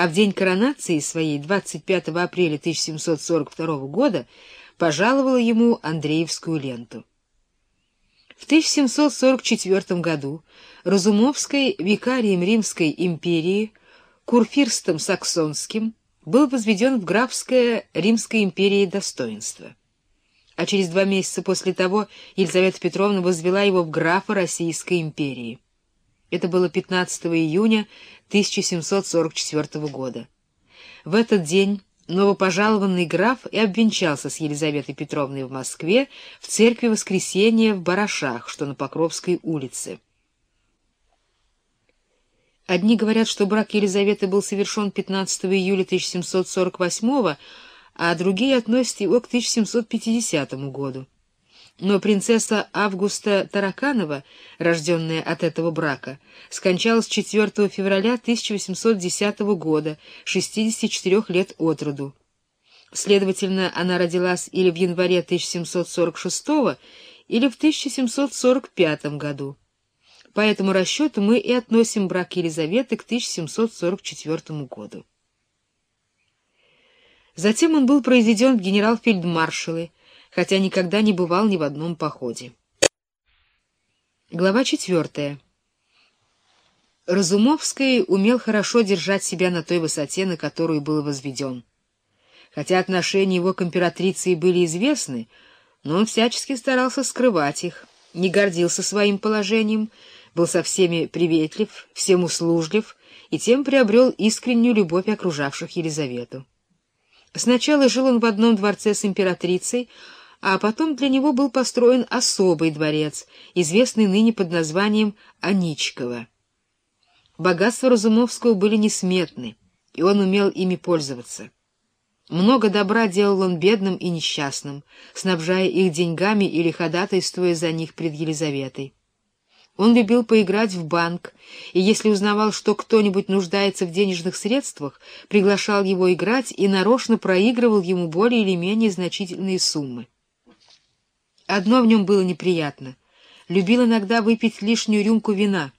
а в день коронации своей, 25 апреля 1742 года, пожаловала ему Андреевскую ленту. В 1744 году Разумовской викарием Римской империи, курфирстом саксонским, был возведен в графское Римской империи достоинство. А через два месяца после того Елизавета Петровна возвела его в графа Российской империи. Это было 15 июня 1744 года. В этот день новопожалованный граф и обвенчался с Елизаветой Петровной в Москве в церкви Воскресения в Барашах, что на Покровской улице. Одни говорят, что брак Елизаветы был совершен 15 июля 1748 а другие относят его к 1750 году. Но принцесса Августа Тараканова, рожденная от этого брака, скончалась 4 февраля 1810 года, 64 лет от роду. Следовательно, она родилась или в январе 1746 или в 1745 году. По этому расчету мы и относим брак Елизаветы к 1744 году. Затем он был произведен в генерал-фельдмаршалы, хотя никогда не бывал ни в одном походе. Глава четвертая. Разумовский умел хорошо держать себя на той высоте, на которую был возведен. Хотя отношения его к императрице были известны, но он всячески старался скрывать их, не гордился своим положением, был со всеми приветлив, всем услужлив и тем приобрел искреннюю любовь окружавших Елизавету. Сначала жил он в одном дворце с императрицей, а потом для него был построен особый дворец, известный ныне под названием Аничково. Богатства Разумовского были несметны, и он умел ими пользоваться. Много добра делал он бедным и несчастным, снабжая их деньгами или ходатайствуя за них пред Елизаветой. Он любил поиграть в банк, и если узнавал, что кто-нибудь нуждается в денежных средствах, приглашал его играть и нарочно проигрывал ему более или менее значительные суммы. Одно в нем было неприятно. Любил иногда выпить лишнюю рюмку вина,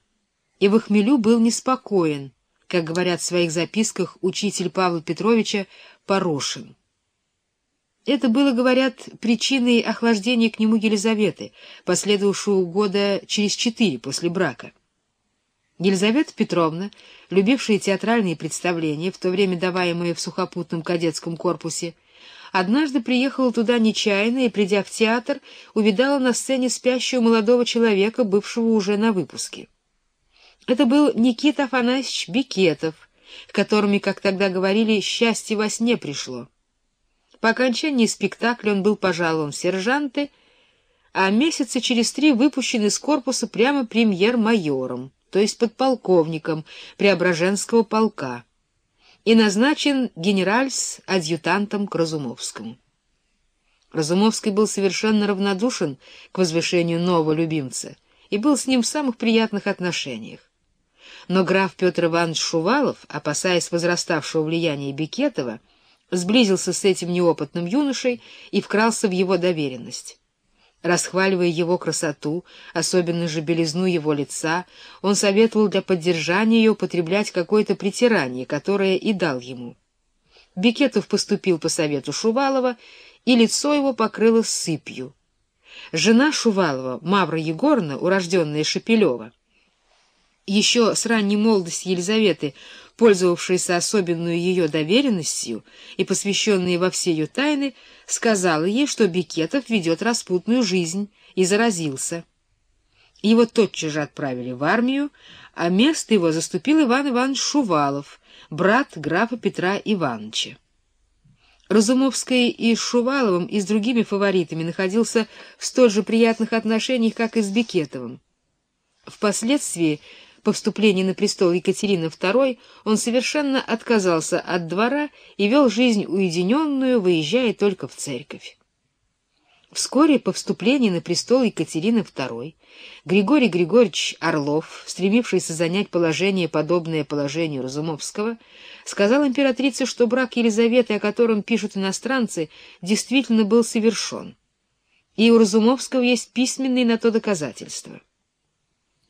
и в хмелю был неспокоен, как говорят в своих записках учитель Павла Петровича Порошин. Это было, говорят, причиной охлаждения к нему Елизаветы, последовавшего года через четыре после брака. Елизавета Петровна, любившая театральные представления, в то время даваемые в сухопутном кадетском корпусе, Однажды приехала туда нечаянно и, придя в театр, увидала на сцене спящего молодого человека, бывшего уже на выпуске. Это был Никита Афанасьевич Бикетов, к которыми, как тогда говорили, счастье во сне пришло. По окончании спектакля он был пожалован в сержанты, а месяца через три выпущен из корпуса прямо премьер-майором, то есть подполковником Преображенского полка и назначен генеральс-адъютантом к Разумовскому. Разумовский был совершенно равнодушен к возвышению нового любимца и был с ним в самых приятных отношениях. Но граф Петр Иванович Шувалов, опасаясь возраставшего влияния Бекетова, сблизился с этим неопытным юношей и вкрался в его доверенность. Расхваливая его красоту, особенно же белизну его лица, он советовал для поддержания ее употреблять какое-то притирание, которое и дал ему. Бекетов поступил по совету Шувалова, и лицо его покрылось сыпью. Жена Шувалова, Мавра Егоровна, урожденная Шепелева, еще с ранней молодости Елизаветы, пользовавшаяся особенную ее доверенностью и посвященная во все ее тайны, сказала ей, что Бекетов ведет распутную жизнь, и заразился. Его тотчас же отправили в армию, а место его заступил Иван Иванович Шувалов, брат графа Петра Ивановича. Разумовский и с Шуваловым, и с другими фаворитами находился в столь же приятных отношениях, как и с Бекетовым. Впоследствии по вступлении на престол Екатерины II он совершенно отказался от двора и вел жизнь уединенную, выезжая только в церковь. Вскоре по вступлении на престол Екатерины II Григорий Григорьевич Орлов, стремившийся занять положение, подобное положению Разумовского, сказал императрице, что брак Елизаветы, о котором пишут иностранцы, действительно был совершен. И у Разумовского есть письменные на то доказательства.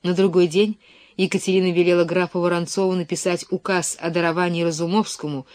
На другой день Екатерина велела графу Воронцову написать указ о даровании Разумовскому